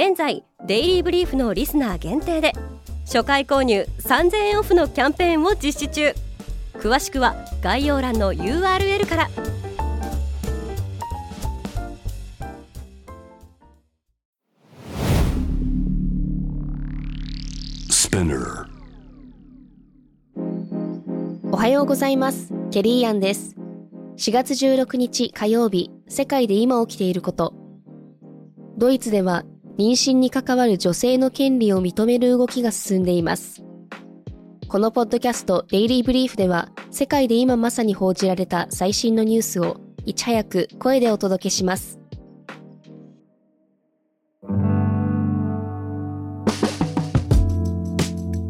現在デイリーブリーフのリスナー限定で初回購入3000円オフのキャンペーンを実施中。詳しくは概要欄の URL から。おはようございます。ケリーアンです。4月16日火曜日世界で今起きていること。ドイツでは妊娠に関わる女性の権利を認める動きが進んでいます。このポッドキャストデイリーブリーフでは世界で今まさに報じられた最新のニュースをいち早く声でお届けします。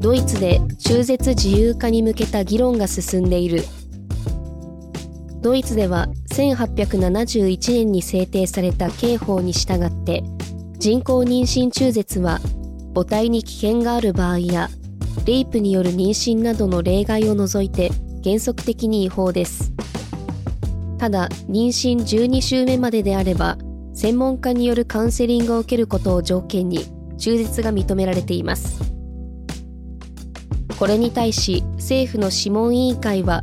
ドイツで中絶自由化に向けた議論が進んでいるドイツでは1871年に制定された刑法に従って人工妊娠中絶は母体に危険がある場合やレイプによる妊娠などの例外を除いて原則的に違法です。ただ妊娠12週目までであれば専門家によるカウンセリングを受けることを条件に中絶が認められています。これに対し政府の諮問委員会は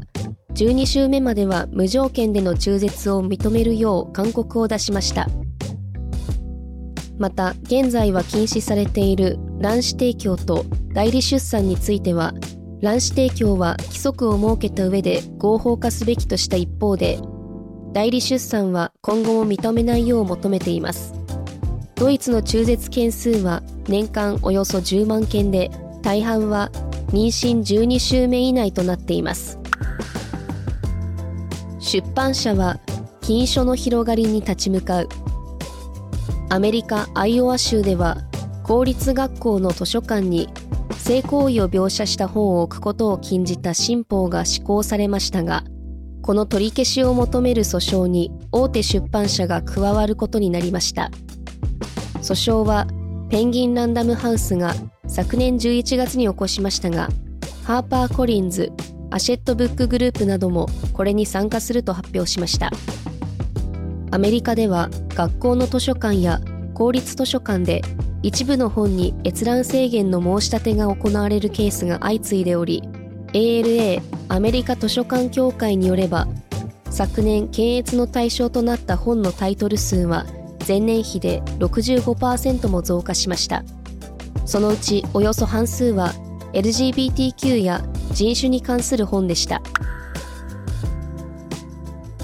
12週目までは無条件での中絶を認めるよう勧告を出しました。また現在は禁止されている卵子提供と代理出産については卵子提供は規則を設けた上で合法化すべきとした一方で代理出産は今後も認めないよう求めています。ドイツの中絶件数は年間およそ10万件で大半は妊娠12週目以内となっています。出版社は禁書の広がりに立ち向かう。アメリカ・アイオワ州では公立学校の図書館に性行為を描写した本を置くことを禁じた新法が施行されましたがこの取り消しを求める訴訟に大手出版社が加わることになりました。訴訟はペンギンランダムハウスが昨年11月に起こしましたがハーパー・コリンズアシェットブックグループなどもこれに参加すると発表しました。アメリカでは学校の図書館や公立図書館で一部の本に閲覧制限の申し立てが行われるケースが相次いでおり ALA アメリカ図書館協会によれば昨年検閲の対象となった本のタイトル数は前年比で65%も増加しました。そのうちおよそ半数は LGBTQ や人種に関する本でした。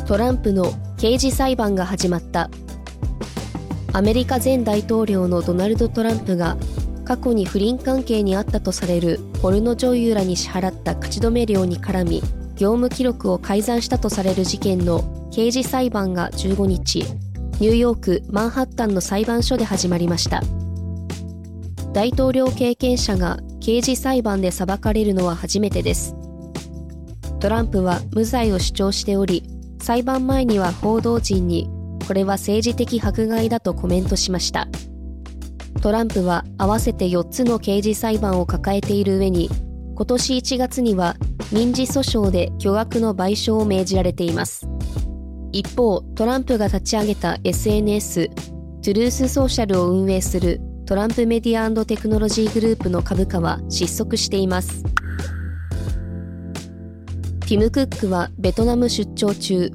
トランプの刑事裁判が始まった。アメリカ前大統領のドナルド・トランプが過去に不倫関係にあったとされるポルノ女優らに支払った口止め料に絡み業務記録を改ざんしたとされる事件の刑事裁判が15日ニューヨーク・マンハッタンの裁判所で始まりました。大統領経験者が刑事裁判で裁かれるのは初めてです。トランプは無罪を主張しており裁判前には報道陣にこれは政治的迫害だとコメントしました。トランプは合わせて4つの刑事裁判を抱えている上に今年1月には民事訴訟で巨額の賠償を命じられています。一方トランプが立ち上げた SNS トゥルースソーシャルを運営するトランプメディアテクノロジーグループの株価は失速しています。ティム・クックはベトナム出張中。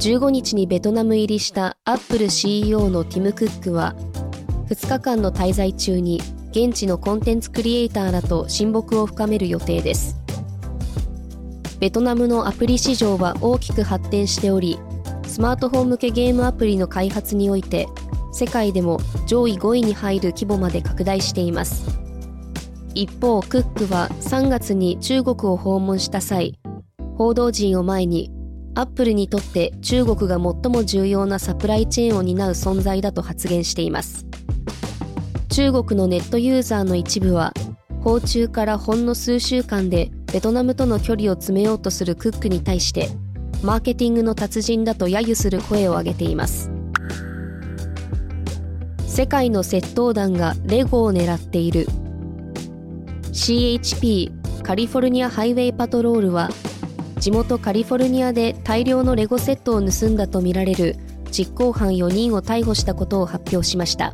15日にベトナム入りしたアップル CEO のティム・クックは2日間の滞在中に現地のコンテンツクリエイターらと親睦を深める予定です。ベトナムのアプリ市場は大きく発展しておりスマートフォン向けゲームアプリの開発において世界でも上位5位に入る規模まで拡大しています。一方クックは3月に中国を訪問した際報道陣を前にアップルにとって中国が最も重要なサプライチェーンを担う存在だと発言しています。中国のネットユーザーの一部は訪中からほんの数週間でベトナムとの距離を詰めようとするクックに対してマーケティングの達人だと揶揄する声を上げています。世界の窃盗団がレゴを狙っている。CHP カリフォルニアハイウェイパトロールは地元カリフォルニアで大量のレゴセットを盗んだとみられる実行犯4人を逮捕したことを発表しました。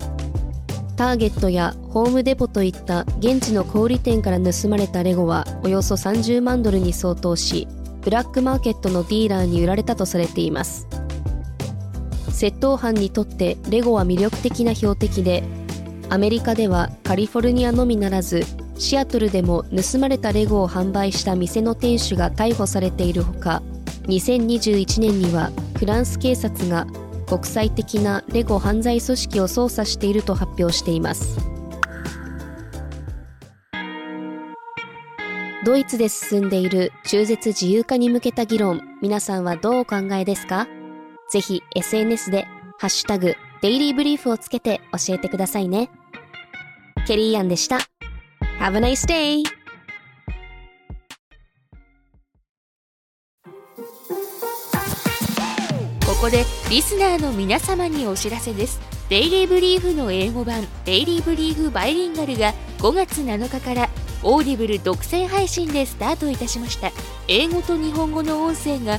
ターゲットやホームデポといった現地の小売店から盗まれたレゴはおよそ30万ドルに相当しブラックマーケットのディーラーに売られたとされています。窃盗犯にとってレゴは魅力的な標的でアメリカではカリフォルニアのみならずシアトルでも盗まれたレゴを販売した店の店主が逮捕されているほか2021年にはフランス警察が国際的なレゴ犯罪組織を捜査していると発表しています。ドイツで進んでいる中絶自由化に向けた議論皆さんはどうお考えですか？ぜひ SNS でハッシュタグデイリーブリーフをつけて教えてくださいね。ケリーアンでした。Have a nice day! ここでリスナーの皆様にお知らせです。 Daily Briefの英語版 Daily Brief Bilingual が5月7日から Audible 独占配信でスタートいたしました。英語と日本語の音声が